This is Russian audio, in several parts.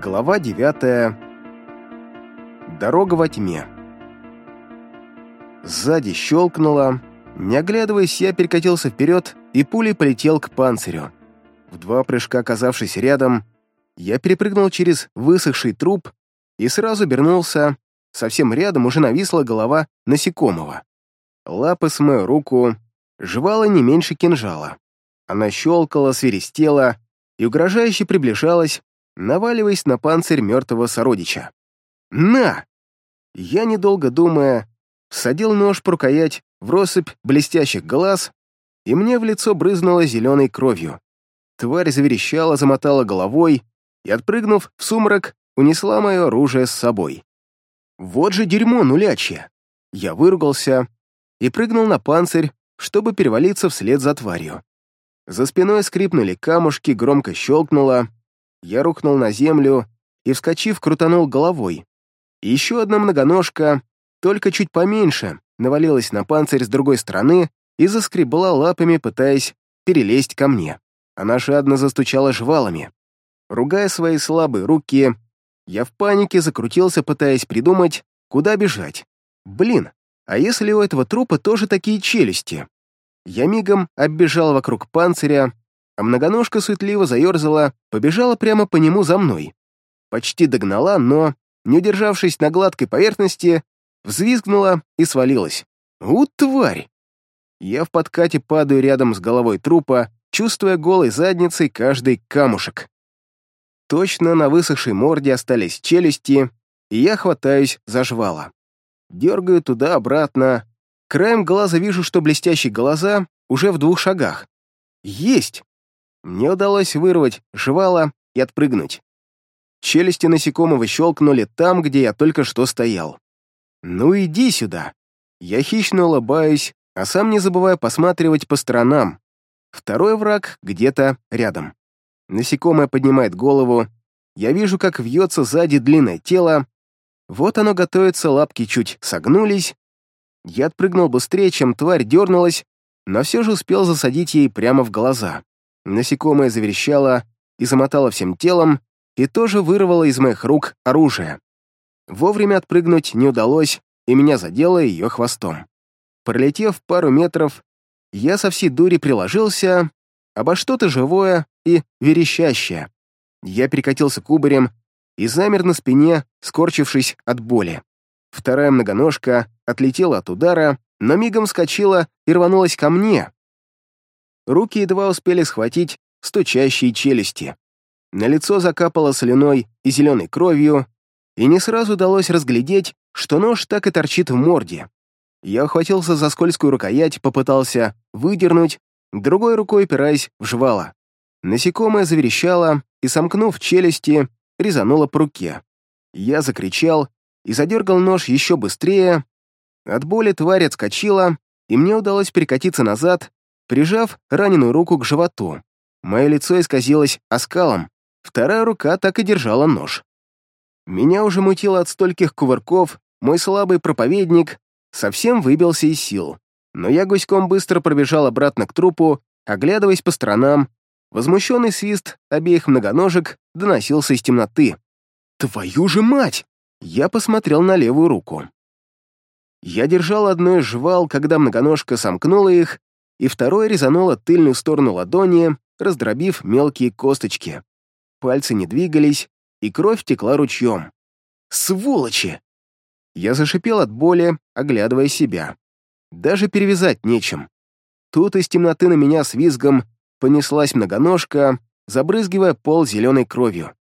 Глава 9. Дорога во тьме. Сзади щелкнуло. Не оглядываясь, я перекатился вперед и пулей полетел к панцирю. В два прыжка, оказавшись рядом, я перепрыгнул через высохший труп и сразу вернулся. Совсем рядом уже нависла голова насекомого. Лапы с мою руку жевала не меньше кинжала. Она щелкала, свиристела и угрожающе приближалась наваливаясь на панцирь мертвого сородича. «На!» Я, недолго думая, садил нож по рукоять в россыпь блестящих глаз, и мне в лицо брызнуло зеленой кровью. Тварь заверещала, замотала головой и, отпрыгнув в сумрак, унесла мое оружие с собой. «Вот же дерьмо нулячье!» Я выругался и прыгнул на панцирь, чтобы перевалиться вслед за тварью. За спиной скрипнули камушки, громко щелкнуло — я рухнул на землю и, вскочив, крутанул головой. Еще одна многоножка, только чуть поменьше, навалилась на панцирь с другой стороны и заскребла лапами, пытаясь перелезть ко мне. Она жадно застучала жвалами. Ругая свои слабые руки, я в панике закрутился, пытаясь придумать, куда бежать. Блин, а если у этого трупа тоже такие челюсти? Я мигом оббежал вокруг панциря, а многоножка суетливо заерзала, побежала прямо по нему за мной. Почти догнала, но, не удержавшись на гладкой поверхности, взвизгнула и свалилась. «У, тварь!» Я в подкате падаю рядом с головой трупа, чувствуя голой задницей каждый камушек. Точно на высохшей морде остались челюсти, и я хватаюсь за жвала. Дергаю туда-обратно. Краем глаза вижу, что блестящие глаза уже в двух шагах. Есть! Мне удалось вырвать жвало и отпрыгнуть. Челюсти насекомого щелкнули там, где я только что стоял. «Ну иди сюда!» Я хищно улыбаюсь, а сам не забывая посматривать по сторонам. Второй враг где-то рядом. Насекомое поднимает голову. Я вижу, как вьется сзади длинное тело. Вот оно готовится, лапки чуть согнулись. Я отпрыгнул быстрее, чем тварь дернулась, но все же успел засадить ей прямо в глаза. Насекомое заверещало и замотало всем телом, и тоже вырвало из моих рук оружие. Вовремя отпрыгнуть не удалось, и меня задело ее хвостом. Пролетев пару метров, я со всей дури приложился обо что-то живое и верещащее. Я перекатился кубарем и замер на спине, скорчившись от боли. Вторая многоножка отлетела от удара, но мигом вскочила и рванулась ко мне, Руки едва успели схватить стучащие челюсти. На лицо закапало слюной и зеленой кровью, и не сразу удалось разглядеть, что нож так и торчит в морде. Я охватился за скользкую рукоять, попытался выдернуть, другой рукой опираясь в жвало. Насекомое заверещало и, сомкнув челюсти, резануло по руке. Я закричал и задергал нож еще быстрее. От боли тварь отскочила, и мне удалось перекатиться назад, прижав раненую руку к животу. Мое лицо исказилось оскалом, вторая рука так и держала нож. Меня уже мутило от стольких кувырков, мой слабый проповедник совсем выбился из сил. Но я гуськом быстро пробежал обратно к трупу, оглядываясь по сторонам. Возмущенный свист обеих многоножек доносился из темноты. «Твою же мать!» Я посмотрел на левую руку. Я держал одно из жвал, когда многоножка сомкнула их, и второй резануло тыльную сторону ладони, раздробив мелкие косточки. Пальцы не двигались, и кровь текла ручьем. «Сволочи!» Я зашипел от боли, оглядывая себя. Даже перевязать нечем. Тут из темноты на меня с визгом понеслась многоножка, забрызгивая пол зеленой кровью.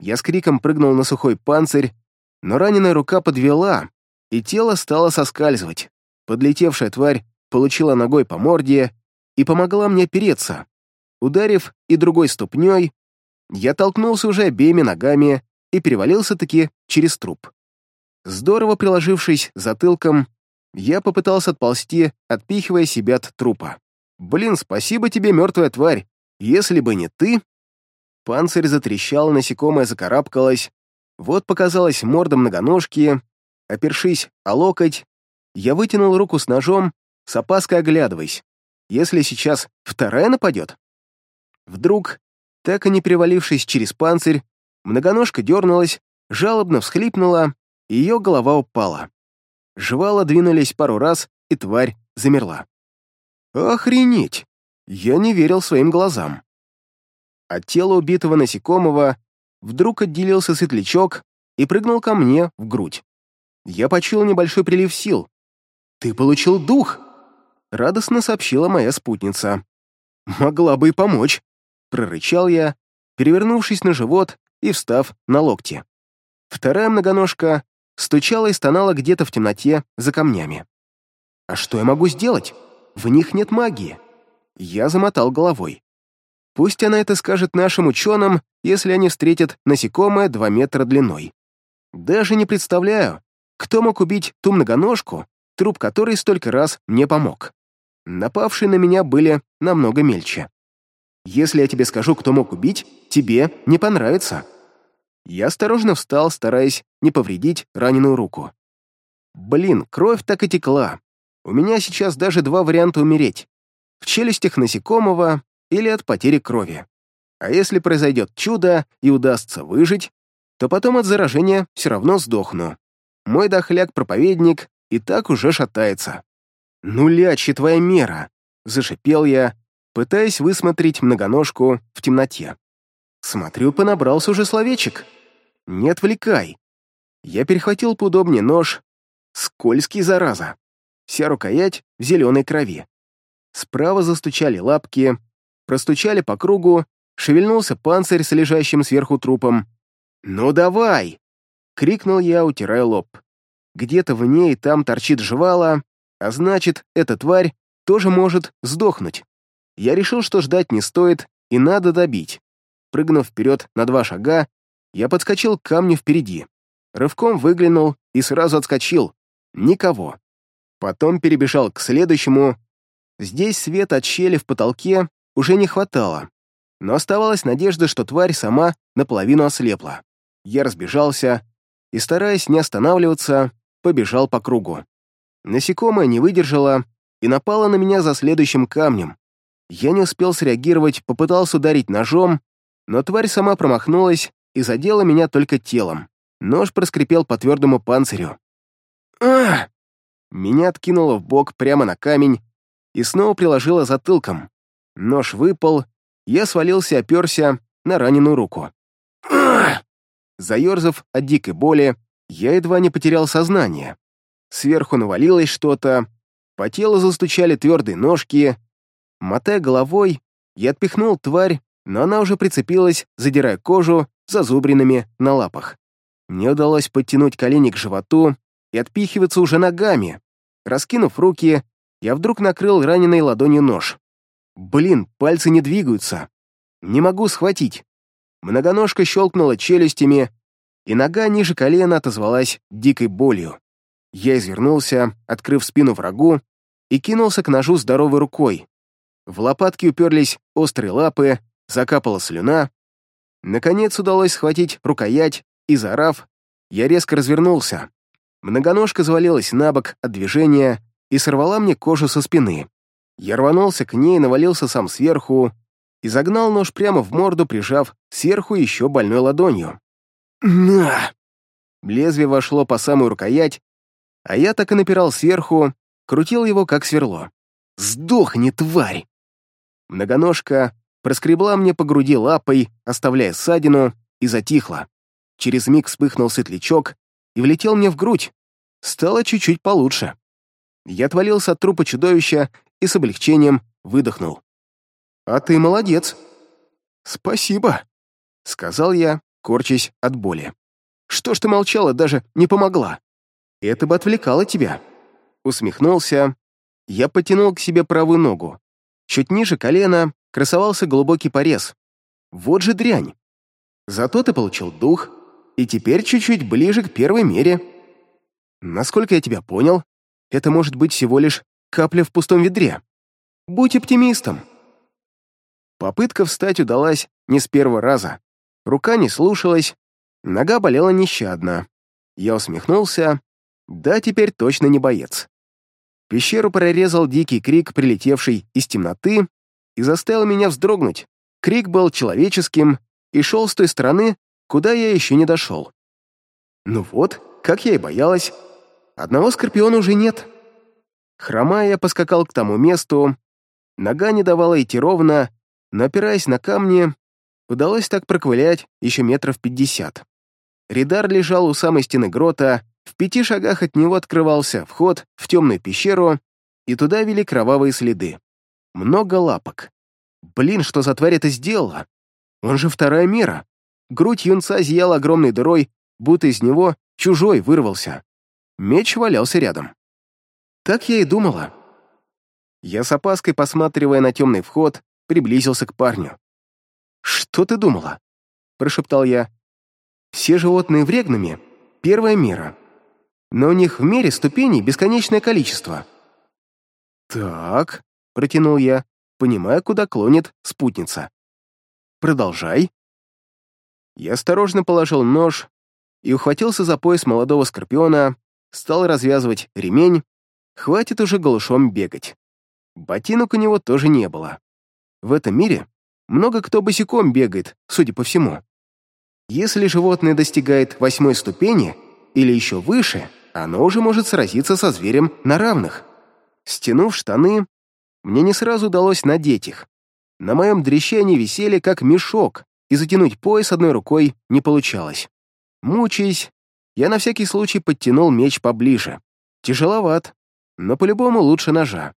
Я с криком прыгнул на сухой панцирь, но раненая рука подвела, и тело стало соскальзывать. Подлетевшая тварь получила ногой по морде и помогла мне переться. Ударив и другой ступней, я толкнулся уже обеими ногами и перевалился-таки через труп. Здорово приложившись затылком, я попытался отползти, отпихивая себя от трупа. «Блин, спасибо тебе, мертвая тварь! Если бы не ты...» Панцирь затрещал, насекомое закарабкалось. Вот показалась морда многоножки. Опершись о локоть, я вытянул руку с ножом с опаской оглядываясь. Если сейчас вторая нападет? Вдруг, так и не перевалившись через панцирь, многоножка дернулась, жалобно всхлипнула, и ее голова упала. Жвала двинулись пару раз, и тварь замерла. Охренеть! Я не верил своим глазам. От тела убитого насекомого вдруг отделился светлячок и прыгнул ко мне в грудь. Я почуял небольшой прилив сил. «Ты получил дух!» — радостно сообщила моя спутница. «Могла бы и помочь», — прорычал я, перевернувшись на живот и встав на локти. Вторая многоножка стучала и стонала где-то в темноте за камнями. «А что я могу сделать? В них нет магии». Я замотал головой. Пусть она это скажет нашим ученым, если они встретят насекомое два метра длиной. Даже не представляю, кто мог убить ту многоножку, труп которой столько раз мне помог. Напавшие на меня были намного мельче. Если я тебе скажу, кто мог убить, тебе не понравится. Я осторожно встал, стараясь не повредить раненую руку. Блин, кровь так и текла. У меня сейчас даже два варианта умереть. В челюстях насекомого или от потери крови. А если произойдет чудо и удастся выжить, то потом от заражения все равно сдохну. Мой дохляк-проповедник и так уже шатается. Нулячи твоя мера!» — зашипел я, пытаясь высмотреть многоножку в темноте. Смотрю, понабрался уже словечек. «Не отвлекай!» Я перехватил поудобнее нож. Скользкий, зараза. Вся рукоять в зеленой крови. Справа застучали лапки, простучали по кругу, шевельнулся панцирь с лежащим сверху трупом. «Ну давай!» — крикнул я, утирая лоб. Где-то в ней там торчит жвала, а значит, эта тварь тоже может сдохнуть. Я решил, что ждать не стоит и надо добить. Прыгнув вперед на два шага, я подскочил к камню впереди. Рывком выглянул и сразу отскочил. Никого. Потом перебежал к следующему. Здесь свет от щели в потолке уже не хватало, но оставалась надежда, что тварь сама наполовину ослепла. Я разбежался и, стараясь не останавливаться, побежал по кругу. Насекомое не выдержало и напало на меня за следующим камнем. Я не успел среагировать, попытался ударить ножом, но тварь сама промахнулась и задела меня только телом. Нож проскрипел по твердому панцирю. «Ах!» Меня откинуло в бок прямо на камень и снова приложило затылком. Нож выпал, я свалился и оперся на раненую руку. Заерзав от дикой боли, я едва не потерял сознание. Сверху навалилось что-то, по телу застучали твердые ножки. Мотая головой, я отпихнул тварь, но она уже прицепилась, задирая кожу зазубринами на лапах. Мне удалось подтянуть колени к животу и отпихиваться уже ногами. Раскинув руки, я вдруг накрыл раненой ладонью нож. Блин, пальцы не двигаются. Не могу схватить. Многоножка щелкнула челюстями, и нога ниже колена отозвалась дикой болью. Я извернулся, открыв спину врагу, и кинулся к ножу здоровой рукой. В лопатки уперлись острые лапы, закапала слюна. Наконец удалось схватить рукоять, и, заорав, я резко развернулся. Многоножка завалилась на бок от движения и сорвала мне кожу со спины. Я рванулся к ней, навалился сам сверху и загнал нож прямо в морду, прижав сверху еще больной ладонью. «На!» Лезвие вошло по самую рукоять, а я так и напирал сверху, крутил его как сверло. «Сдохни, тварь!» Многоножка проскребла мне по груди лапой, оставляя ссадину, и затихла. Через миг вспыхнул светлячок и влетел мне в грудь. Стало чуть-чуть получше. Я отвалился от трупа чудовища и с облегчением выдохнул. «А ты молодец!» «Спасибо!» — сказал я, корчась от боли. «Что ж ты молчала, даже не помогла?» это бы отвлекало тебя». Усмехнулся. Я потянул к себе правую ногу. Чуть ниже колена красовался глубокий порез. Вот же дрянь. Зато ты получил дух, и теперь чуть-чуть ближе к первой мере. Насколько я тебя понял, это может быть всего лишь капля в пустом ведре. Будь оптимистом. Попытка встать удалась не с первого раза. Рука не слушалась, нога болела нещадно. Я усмехнулся да, теперь точно не боец. Пещеру прорезал дикий крик, прилетевший из темноты, и заставил меня вздрогнуть. Крик был человеческим и шел с той стороны, куда я еще не дошел. Ну вот, как я и боялась, одного скорпиона уже нет. Хромая, я поскакал к тому месту. Нога не давала идти ровно, но, опираясь на камни, удалось так проковылять еще метров пятьдесят. Ридар лежал у самой стены грота, в пяти шагах от него открывался вход в темную пещеру, и туда вели кровавые следы. Много лапок. Блин, что за тварь это сделала? Он же вторая мира. Грудь юнца зияла огромной дырой, будто из него чужой вырвался. Меч валялся рядом. Так я и думала. Я с опаской, посматривая на темный вход, приблизился к парню. «Что ты думала?» — прошептал я. «Все животные в Регнуме — первая мера но у них в мире ступеней бесконечное количество». «Так», — протянул я, понимая, куда клонит спутница. «Продолжай». Я осторожно положил нож и ухватился за пояс молодого скорпиона, стал развязывать ремень, хватит уже голышом бегать. Ботинок у него тоже не было. В этом мире много кто босиком бегает, судя по всему. Если животное достигает восьмой ступени или еще выше — оно уже может сразиться со зверем на равных. Стянув штаны, мне не сразу удалось надеть их. На моем дреще они висели, как мешок, и затянуть пояс одной рукой не получалось. Мучаясь, я на всякий случай подтянул меч поближе. Тяжеловат, но по-любому лучше ножа.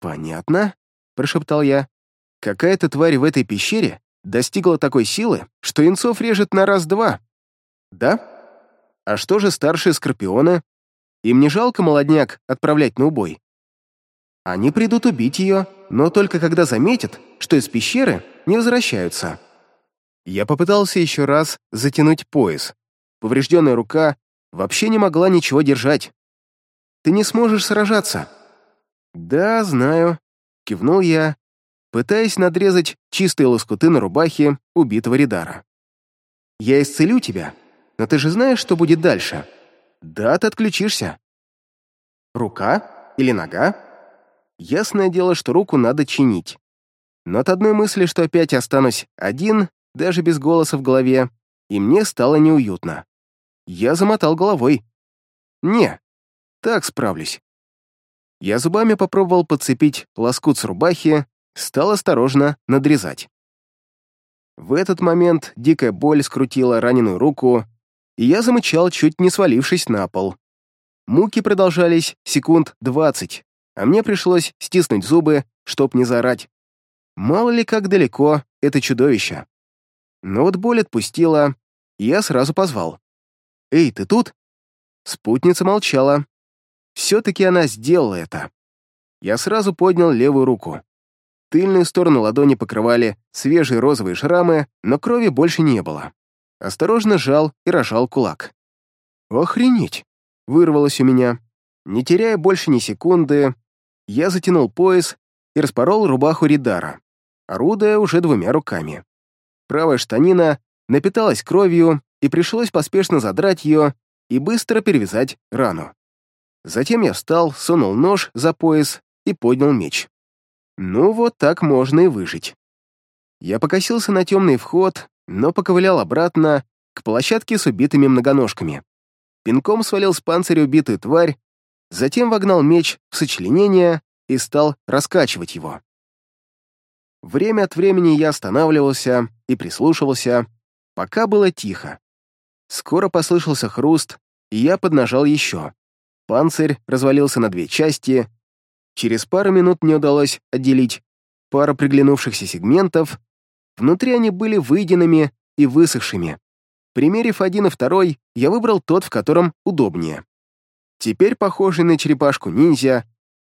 «Понятно», — прошептал я. «Какая-то тварь в этой пещере достигла такой силы, что инцов режет на раз-два. Да?» А что же старшие скорпионы? Им не жалко молодняк отправлять на убой? Они придут убить ее, но только когда заметят, что из пещеры не возвращаются. Я попытался еще раз затянуть пояс. Поврежденная рука вообще не могла ничего держать. Ты не сможешь сражаться. Да, знаю, кивнул я, пытаясь надрезать чистые лоскуты на рубахе убитого Ридара. Я исцелю тебя, но ты же знаешь, что будет дальше. Да, ты отключишься. Рука или нога? Ясное дело, что руку надо чинить. Но от одной мысли, что опять останусь один, даже без голоса в голове, и мне стало неуютно. Я замотал головой. Не, так справлюсь. Я зубами попробовал подцепить лоскут с рубахи, стал осторожно надрезать. В этот момент дикая боль скрутила раненую руку, и я замычал, чуть не свалившись на пол. Муки продолжались секунд двадцать, а мне пришлось стиснуть зубы, чтоб не заорать. Мало ли как далеко это чудовище. Но вот боль отпустила, и я сразу позвал. «Эй, ты тут?» Спутница молчала. Все-таки она сделала это. Я сразу поднял левую руку. Тыльную сторону ладони покрывали свежие розовые шрамы, но крови больше не было осторожно жал и рожал кулак. «Охренеть!» — вырвалось у меня. Не теряя больше ни секунды, я затянул пояс и распорол рубаху Ридара, орудая уже двумя руками. Правая штанина напиталась кровью, и пришлось поспешно задрать ее и быстро перевязать рану. Затем я встал, сунул нож за пояс и поднял меч. Ну, вот так можно и выжить. Я покосился на темный вход, но поковылял обратно к площадке с убитыми многоножками. Пинком свалил с панциря убитую тварь, затем вогнал меч в сочленение и стал раскачивать его. Время от времени я останавливался и прислушивался, пока было тихо. Скоро послышался хруст, и я поднажал еще. Панцирь развалился на две части. Через пару минут мне удалось отделить пару приглянувшихся сегментов Внутри они были выеденными и высохшими. Примерив один и второй, я выбрал тот, в котором удобнее. Теперь, похожий на черепашку-ниндзя,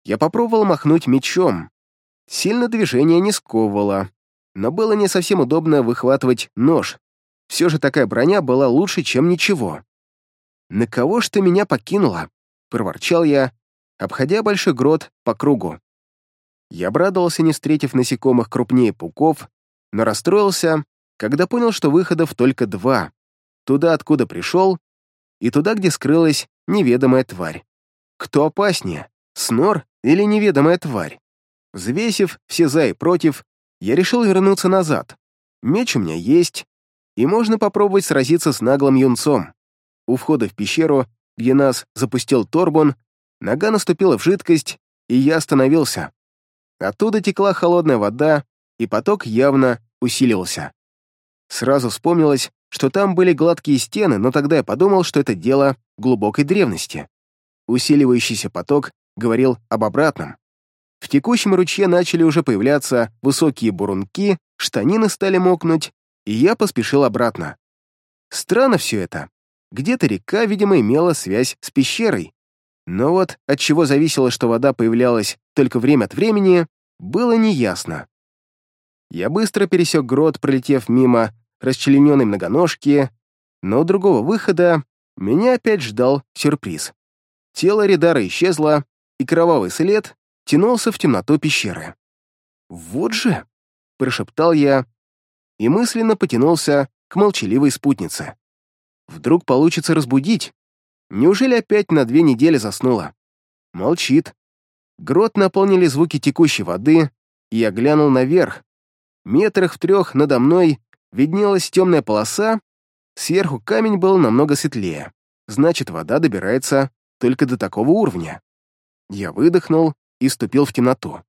я попробовал махнуть мечом. Сильно движение не сковывало, но было не совсем удобно выхватывать нож. Все же такая броня была лучше, чем ничего. «На кого ж ты меня покинула?» — проворчал я, обходя большой грот по кругу. Я обрадовался, не встретив насекомых крупнее пауков, но расстроился, когда понял, что выходов только два. Туда, откуда пришел, и туда, где скрылась неведомая тварь. Кто опаснее, снор или неведомая тварь? Взвесив все «за» и «против», я решил вернуться назад. Меч у меня есть, и можно попробовать сразиться с наглым юнцом. У входа в пещеру, где нас запустил Торбон, нога наступила в жидкость, и я остановился. Оттуда текла холодная вода, и поток явно усилился. Сразу вспомнилось, что там были гладкие стены, но тогда я подумал, что это дело глубокой древности. Усиливающийся поток говорил об обратном. В текущем ручье начали уже появляться высокие бурунки, штанины стали мокнуть, и я поспешил обратно. Странно все это. Где-то река, видимо, имела связь с пещерой. Но вот от чего зависело, что вода появлялась только время от времени, было неясно. Я быстро пересек грот, пролетев мимо расчлененной многоножки, но у другого выхода меня опять ждал сюрприз. Тело Ридара исчезло, и кровавый след тянулся в темноту пещеры. «Вот же!» — прошептал я и мысленно потянулся к молчаливой спутнице. «Вдруг получится разбудить? Неужели опять на две недели заснула?» Молчит. Грот наполнили звуки текущей воды, и я глянул наверх, Метрах в трех надо мной виднелась темная полоса, сверху камень был намного светлее. Значит, вода добирается только до такого уровня. Я выдохнул и ступил в темноту.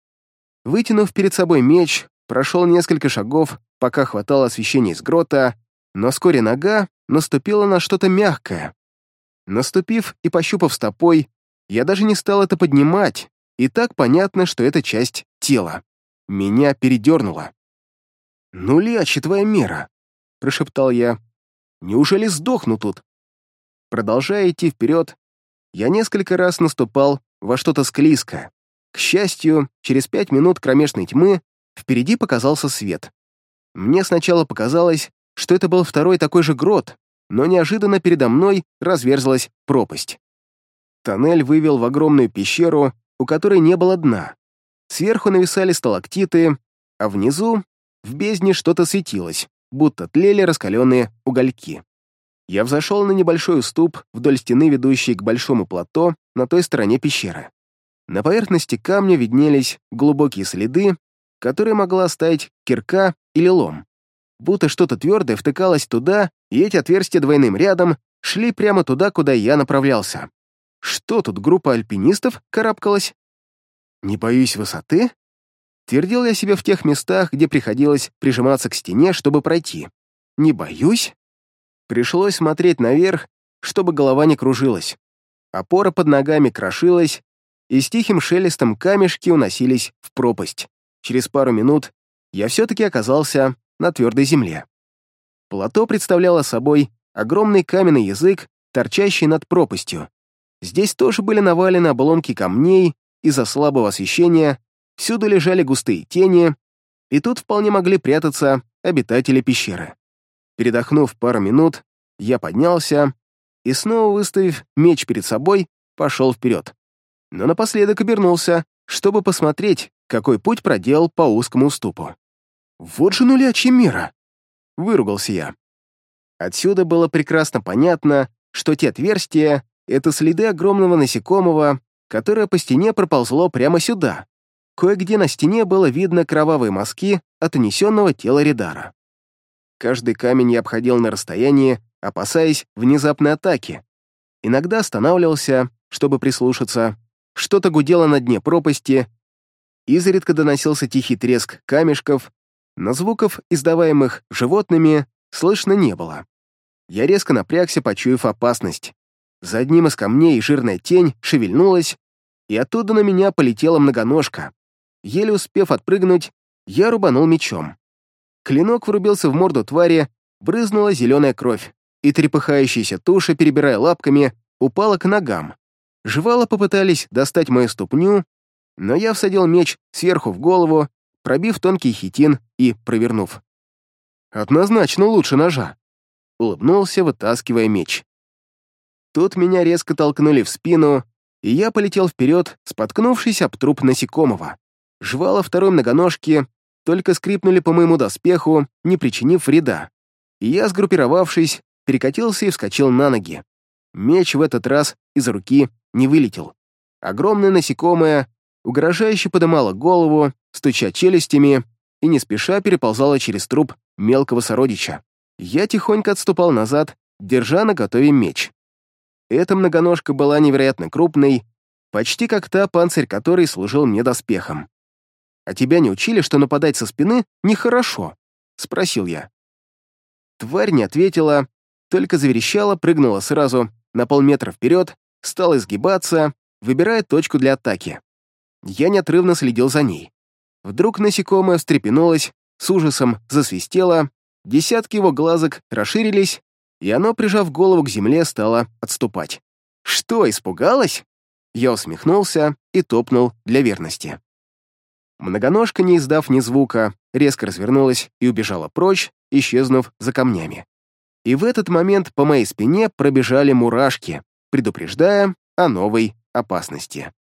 Вытянув перед собой меч, прошел несколько шагов, пока хватало освещения из грота, но вскоре нога наступила на что-то мягкое. Наступив и пощупав стопой, я даже не стал это поднимать, и так понятно, что это часть тела. Меня передернуло. «Ну, лячи твоя мера!» — прошептал я. «Неужели сдохну тут?» Продолжая идти вперед, я несколько раз наступал во что-то склизкое. К счастью, через пять минут кромешной тьмы впереди показался свет. Мне сначала показалось, что это был второй такой же грот, но неожиданно передо мной разверзлась пропасть. Тоннель вывел в огромную пещеру, у которой не было дна. Сверху нависали сталактиты, а внизу в бездне что-то светилось, будто тлели раскаленные угольки. Я взошел на небольшой уступ вдоль стены, ведущей к большому плато на той стороне пещеры. На поверхности камня виднелись глубокие следы, которые могла оставить кирка или лом. Будто что-то твердое втыкалось туда, и эти отверстия двойным рядом шли прямо туда, куда я направлялся. Что тут группа альпинистов карабкалась? Не боюсь высоты? Твердил я себе в тех местах, где приходилось прижиматься к стене, чтобы пройти. Не боюсь. Пришлось смотреть наверх, чтобы голова не кружилась. Опора под ногами крошилась, и с тихим шелестом камешки уносились в пропасть. Через пару минут я все-таки оказался на твердой земле. Плато представляло собой огромный каменный язык, торчащий над пропастью. Здесь тоже были навалены обломки камней, из-за слабого освещения Всюду лежали густые тени, и тут вполне могли прятаться обитатели пещеры. Передохнув пару минут, я поднялся и, снова выставив меч перед собой, пошел вперед. Но напоследок обернулся, чтобы посмотреть, какой путь проделал по узкому уступу. «Вот же нулячья мира!» — выругался я. Отсюда было прекрасно понятно, что те отверстия — это следы огромного насекомого, которое по стене проползло прямо сюда. Кое-где на стене было видно кровавые мазки от унесенного тела Ридара. Каждый камень я обходил на расстоянии, опасаясь внезапной атаки. Иногда останавливался, чтобы прислушаться. Что-то гудело на дне пропасти. Изредка доносился тихий треск камешков, но звуков, издаваемых животными, слышно не было. Я резко напрягся, почуяв опасность. За одним из камней жирная тень шевельнулась, и оттуда на меня полетела многоножка. Еле успев отпрыгнуть, я рубанул мечом. Клинок врубился в морду твари, брызнула зеленая кровь, и трепыхающаяся туша, перебирая лапками, упала к ногам. Жвала попытались достать мою ступню, но я всадил меч сверху в голову, пробив тонкий хитин и провернув. «Однозначно лучше ножа», — улыбнулся, вытаскивая меч. Тут меня резко толкнули в спину, и я полетел вперед, споткнувшись об труп насекомого. Жвала второй многоножки только скрипнули по моему доспеху, не причинив вреда. И я, сгруппировавшись, перекатился и вскочил на ноги. Меч в этот раз из руки не вылетел. Огромное насекомое угрожающе подымало голову, стуча челюстями, и не спеша переползала через труп мелкого сородича. Я тихонько отступал назад, держа на готове меч. Эта многоножка была невероятно крупной, почти как та, панцирь который служил мне доспехом. «А тебя не учили, что нападать со спины нехорошо?» — спросил я. Тварь не ответила, только заверещала, прыгнула сразу на полметра вперед, стала изгибаться, выбирая точку для атаки. Я неотрывно следил за ней. Вдруг насекомое встрепенулось, с ужасом засвистело, десятки его глазок расширились, и оно, прижав голову к земле, стало отступать. «Что, испугалась?» Я усмехнулся и топнул для верности. Многоножка, не издав ни звука, резко развернулась и убежала прочь, исчезнув за камнями. И в этот момент по моей спине пробежали мурашки, предупреждая о новой опасности.